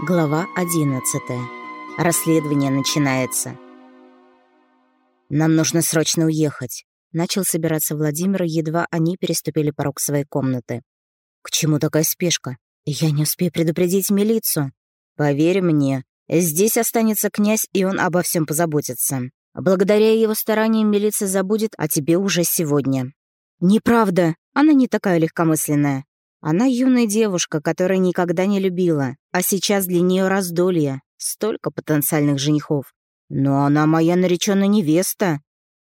Глава 11. Расследование начинается. Нам нужно срочно уехать. Начал собираться Владимир, едва они переступили порог своей комнаты. К чему такая спешка? Я не успею предупредить милицию. Поверь мне, здесь останется князь, и он обо всем позаботится. Благодаря его стараниям милиция забудет о тебе уже сегодня. Неправда, она не такая легкомысленная. Она юная девушка, которая никогда не любила, а сейчас для нее раздолье. Столько потенциальных женихов. Но она моя нареченная невеста.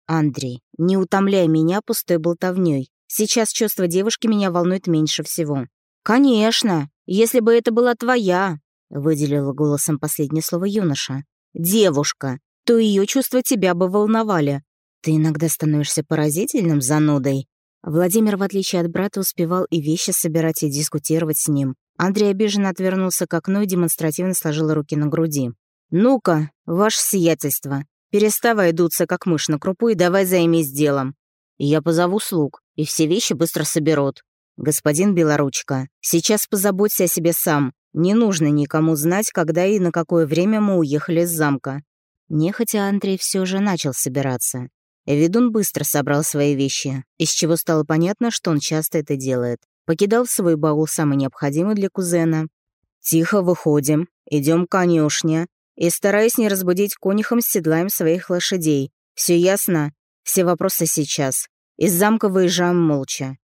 Андрей, не утомляй меня пустой болтовней. Сейчас чувство девушки меня волнует меньше всего. Конечно, если бы это была твоя, выделила голосом последнее слово юноша. Девушка, то ее чувства тебя бы волновали. Ты иногда становишься поразительным занудой. Владимир, в отличие от брата, успевал и вещи собирать, и дискутировать с ним. Андрей обиженно отвернулся к окну и демонстративно сложил руки на груди. «Ну-ка, ваше сиятельство, переставай дуться, как мышь на крупу, и давай займись делом. Я позову слуг, и все вещи быстро соберут. Господин Белоручка, сейчас позаботься о себе сам. Не нужно никому знать, когда и на какое время мы уехали из замка». Нехотя Андрей все же начал собираться. Ведун быстро собрал свои вещи, из чего стало понятно, что он часто это делает. Покидал в свой баул самый необходимый для кузена. «Тихо выходим, идем к конюшне, и, стараясь не разбудить конюхом, седлаем своих лошадей. Все ясно? Все вопросы сейчас. Из замка выезжаем молча».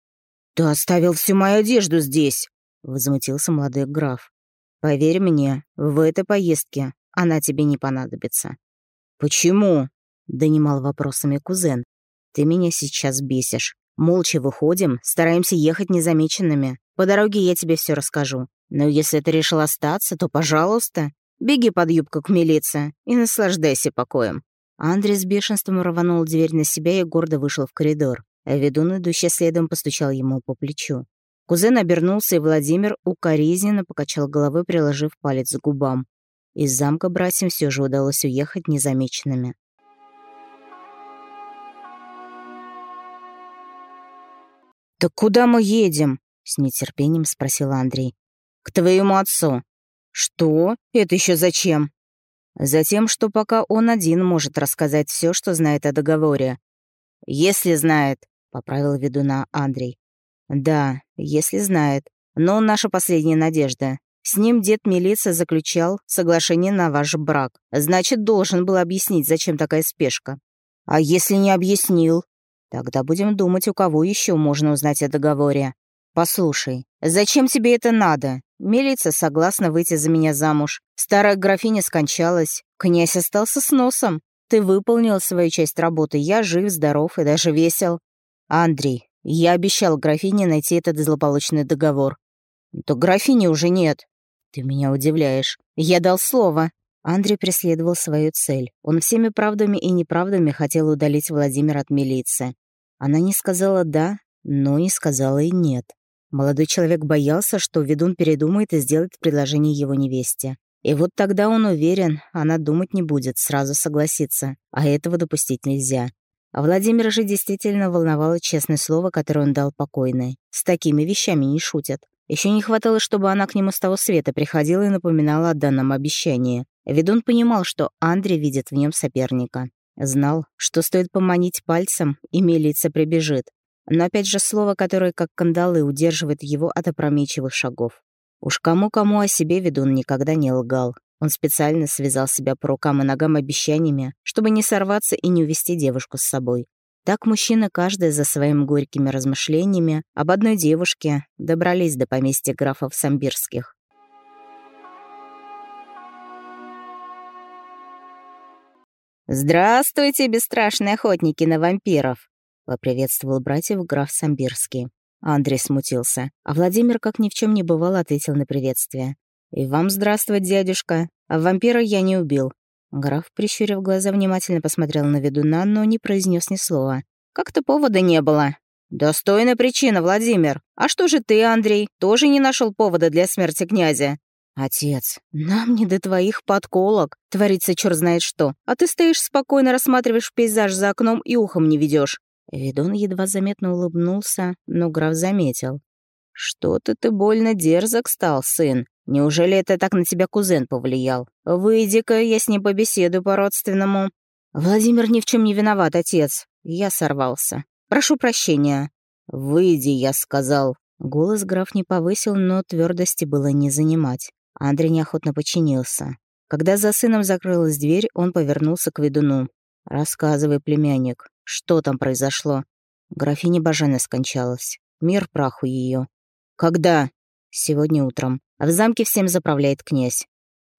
«Ты оставил всю мою одежду здесь!» — возмутился молодой граф. «Поверь мне, в этой поездке она тебе не понадобится». «Почему?» Донимал вопросами кузен. «Ты меня сейчас бесишь. Молча выходим, стараемся ехать незамеченными. По дороге я тебе все расскажу. Но если ты решил остаться, то, пожалуйста, беги под юбку к милиции и наслаждайся покоем». Андрей с бешенством рванул дверь на себя и гордо вышел в коридор, а ведун, идущий следом, постучал ему по плечу. Кузен обернулся, и Владимир укоризненно покачал головой, приложив палец к губам. Из замка братьям все же удалось уехать незамеченными. «Так куда мы едем?» — с нетерпением спросил Андрей. «К твоему отцу». «Что? Это еще зачем?» «Затем, что пока он один может рассказать все, что знает о договоре». «Если знает», — поправил ведуна Андрей. «Да, если знает. Но он наша последняя надежда. С ним дед милиция заключал соглашение на ваш брак. Значит, должен был объяснить, зачем такая спешка. А если не объяснил? Тогда будем думать, у кого еще можно узнать о договоре. Послушай, зачем тебе это надо? Милиция согласна выйти за меня замуж. Старая графиня скончалась. Князь остался с носом. Ты выполнил свою часть работы. Я жив, здоров и даже весел. Андрей, я обещал графине найти этот злополучный договор. То графини уже нет. Ты меня удивляешь. Я дал слово. Андрей преследовал свою цель. Он всеми правдами и неправдами хотел удалить Владимира от милиции. Она не сказала «да», но не сказала и «нет». Молодой человек боялся, что ведун передумает и сделает предложение его невесте. И вот тогда он уверен, она думать не будет, сразу согласится, а этого допустить нельзя. А Владимир же действительно волновало честное слово, которое он дал покойной. С такими вещами не шутят. Еще не хватало, чтобы она к нему с того света приходила и напоминала о данном обещании. Ведун понимал, что Андрей видит в нем соперника. Знал, что стоит поманить пальцем, и милиция прибежит. Но опять же слово, которое как кандалы удерживает его от опрометчивых шагов. Уж кому-кому о себе ведун никогда не лгал. Он специально связал себя по рукам и ногам обещаниями, чтобы не сорваться и не увести девушку с собой. Так мужчины, каждый за своими горькими размышлениями об одной девушке, добрались до поместья графов Самбирских. «Здравствуйте, бесстрашные охотники на вампиров!» — поприветствовал братьев граф Самбирский. Андрей смутился, а Владимир, как ни в чем не бывало, ответил на приветствие. «И вам здравствуй, дядюшка. А вампира я не убил». Граф, прищурив глаза, внимательно посмотрел на ведуна, но не произнес ни слова. «Как-то повода не было». «Достойная причина, Владимир. А что же ты, Андрей, тоже не нашел повода для смерти князя?» «Отец, нам не до твоих подколок. Творится черт знает что. А ты стоишь спокойно, рассматриваешь пейзаж за окном и ухом не ведешь. Ведун едва заметно улыбнулся, но граф заметил. «Что-то ты больно дерзок стал, сын. Неужели это так на тебя кузен повлиял? Выйди-ка, я с ним побеседую по-родственному». «Владимир ни в чем не виноват, отец. Я сорвался. Прошу прощения». «Выйди», — я сказал. Голос граф не повысил, но твердости было не занимать. Андрей неохотно подчинился. Когда за сыном закрылась дверь, он повернулся к ведуну. «Рассказывай, племянник, что там произошло?» Графиня Бажена скончалась. Мир праху ее. «Когда?» «Сегодня утром. А в замке всем заправляет князь.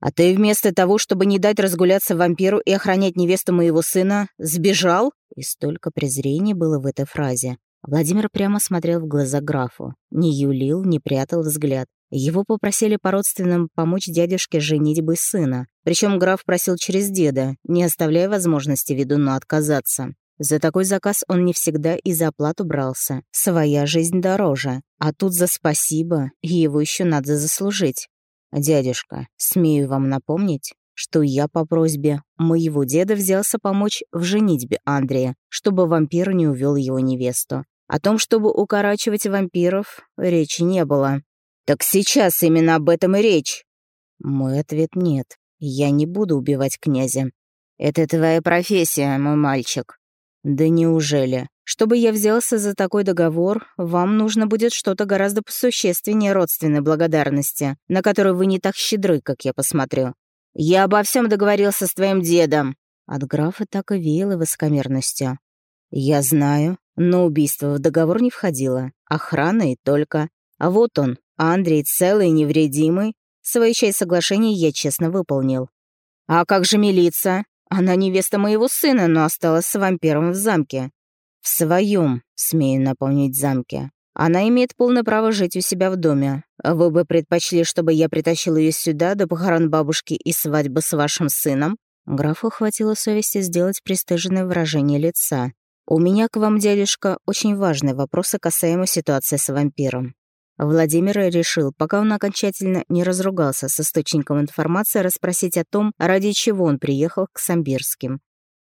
А ты вместо того, чтобы не дать разгуляться вампиру и охранять невесту моего сына, сбежал?» И столько презрения было в этой фразе. Владимир прямо смотрел в глаза графу. Не юлил, не прятал взгляд. Его попросили по-родственному помочь дядюшке женитьбы сына. Причем граф просил через деда, не оставляя возможности ведуну отказаться. За такой заказ он не всегда и за оплату брался. Своя жизнь дороже. А тут за спасибо, и его еще надо заслужить. «Дядюшка, смею вам напомнить, что я по просьбе моего деда взялся помочь в женитьбе Андрея, чтобы вампир не увел его невесту. О том, чтобы укорачивать вампиров, речи не было. Так сейчас именно об этом и речь. Мой ответ нет. Я не буду убивать князя. Это твоя профессия, мой мальчик. Да неужели? Чтобы я взялся за такой договор, вам нужно будет что-то гораздо посущественнее родственной благодарности, на которую вы не так щедры, как я посмотрю. Я обо всем договорился с твоим дедом. От графа так и веяло высокомерностью. Я знаю, но убийство в договор не входило. Охрана и только. А вот он, Андрей, целый и невредимый. Свои часть соглашения я честно выполнил. А как же милиция? Она невеста моего сына, но осталась с вампиром в замке. В своем, смею напомнить, замке. Она имеет полное право жить у себя в доме. Вы бы предпочли, чтобы я притащил ее сюда до похорон бабушки и свадьбы с вашим сыном?» Графу хватило совести сделать пристыженное выражение лица. «У меня к вам, дядюшка, очень важные вопросы касаемо ситуации с вампиром. Владимир решил, пока он окончательно не разругался с источником информации, расспросить о том, ради чего он приехал к Самбирским.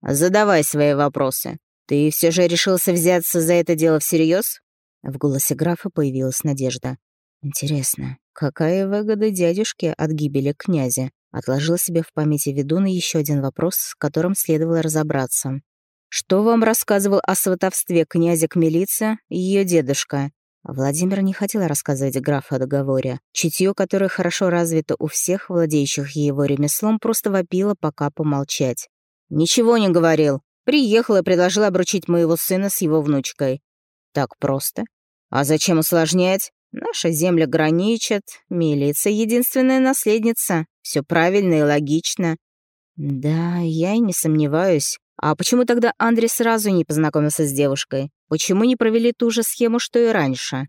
«Задавай свои вопросы. Ты все же решился взяться за это дело всерьез? В голосе графа появилась надежда. «Интересно, какая выгода дядюшке от гибели князя?» Отложил себе в памяти ведун еще один вопрос, с которым следовало разобраться. «Что вам рассказывал о сватовстве князя к милиции ее дедушка?» Владимир не хотел рассказывать графу о договоре. Чутье, которое хорошо развито у всех владеющих его ремеслом, просто вопило пока помолчать. «Ничего не говорил. Приехал и предложил обручить моего сына с его внучкой. Так просто. А зачем усложнять? Наша земля граничит, милиция — единственная наследница. Все правильно и логично. Да, я и не сомневаюсь. А почему тогда Андрей сразу не познакомился с девушкой? Почему не провели ту же схему, что и раньше?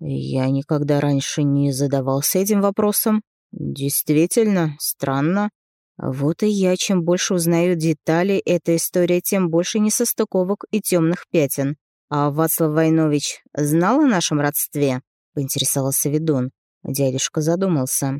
Я никогда раньше не задавался этим вопросом. Действительно, странно. Вот и я, чем больше узнаю деталей этой истории, тем больше несостыковок и темных пятен. А Вацлав Войнович знал о нашем родстве? Поинтересовался ведун. Дядюшка задумался.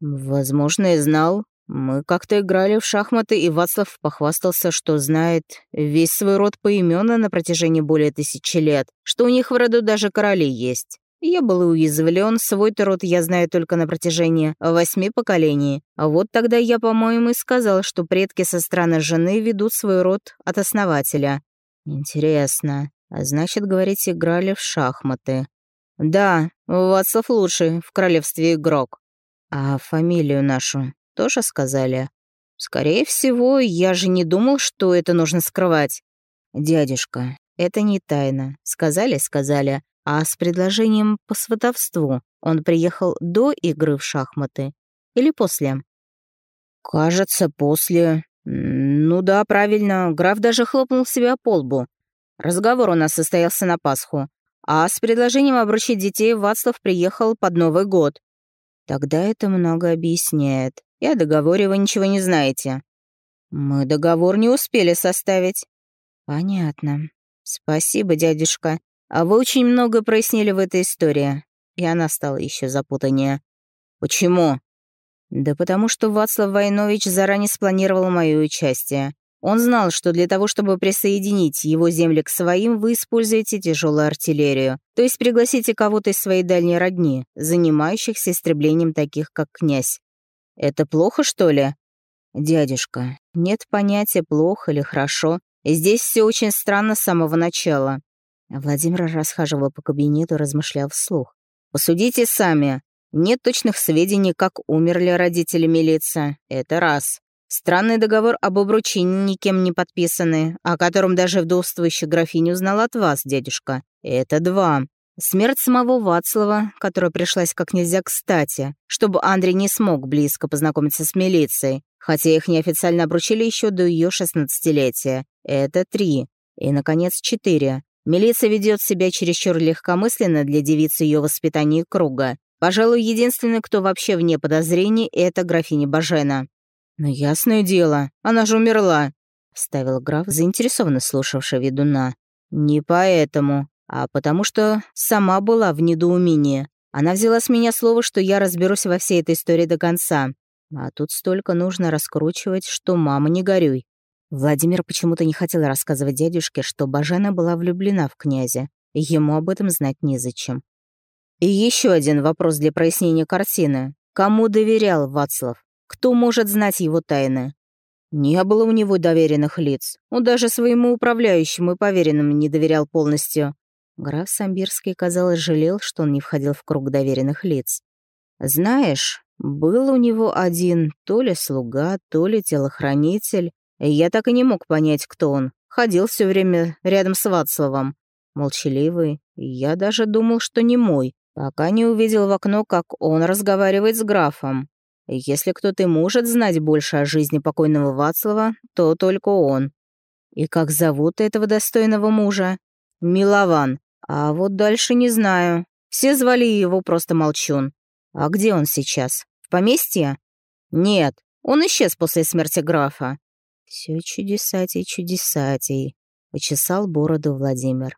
Возможно, и знал, мы как-то играли в шахматы, и Вацлав похвастался, что знает весь свой род поименно на протяжении более тысячи лет, что у них в роду даже короли есть. Я был уязвлен, свой-то род я знаю только на протяжении восьми поколений. А вот тогда я, по-моему, и сказал, что предки со стороны жены ведут свой род от основателя. Интересно. А значит, говорить, играли в шахматы. Да, Вацлав лучший в королевстве игрок. А фамилию нашу тоже сказали? Скорее всего, я же не думал, что это нужно скрывать. Дядюшка, это не тайна. Сказали, сказали. А с предложением по сватовству он приехал до игры в шахматы или после? Кажется, после. Ну да, правильно. Граф даже хлопнул себя по лбу. Разговор у нас состоялся на Пасху. А с предложением обручить детей Вацлав приехал под Новый год. Тогда это много объясняет. И о договоре вы ничего не знаете. Мы договор не успели составить. Понятно. Спасибо, дядюшка. А вы очень много прояснили в этой истории. И она стала еще запутаннее. Почему? Да потому что Вацлав Войнович заранее спланировал мое участие. Он знал, что для того, чтобы присоединить его земли к своим, вы используете тяжелую артиллерию, то есть пригласите кого-то из своей дальней родни, занимающихся истреблением таких, как князь. Это плохо, что ли? Дядюшка, нет понятия плохо или хорошо. Здесь все очень странно с самого начала. Владимир расхаживал по кабинету, размышлял вслух. «Посудите сами. Нет точных сведений, как умерли родители милиции. Это раз. Странный договор об обручении никем не подписанный, о котором даже вдовствующая графиня узнала от вас, дядюшка. Это два. Смерть самого Вацлава, которая пришлась как нельзя кстати, чтобы Андрей не смог близко познакомиться с милицией, хотя их неофициально обручили еще до ее шестнадцатилетия. Это три. И, наконец, четыре. Милиция ведет себя чересчур легкомысленно для девицы ее воспитания круга. Пожалуй, единственный, кто вообще вне подозрений, это графиня Бажена. «Ну, ясное дело, она же умерла», — вставил граф, заинтересованно слушавший ведуна. «Не поэтому, а потому что сама была в недоумении. Она взяла с меня слово, что я разберусь во всей этой истории до конца. А тут столько нужно раскручивать, что мама не горюй». Владимир почему-то не хотел рассказывать дядюшке, что Бажена была влюблена в князя, ему об этом знать незачем. И еще один вопрос для прояснения картины. Кому доверял Вацлав? Кто может знать его тайны? Не было у него доверенных лиц. Он даже своему управляющему и поверенным не доверял полностью. Граф Самбирский, казалось, жалел, что он не входил в круг доверенных лиц. «Знаешь, был у него один то ли слуга, то ли телохранитель. Я так и не мог понять, кто он. Ходил все время рядом с Вацлавом. Молчаливый. Я даже думал, что не мой, пока не увидел в окно, как он разговаривает с графом. Если кто-то и может знать больше о жизни покойного Вацлава, то только он. И как зовут этого достойного мужа? Милован. А вот дальше не знаю. Все звали его просто Молчун. А где он сейчас? В поместье? Нет, он исчез после смерти графа. Все чудесатей, чудесатей, почесал бороду Владимир.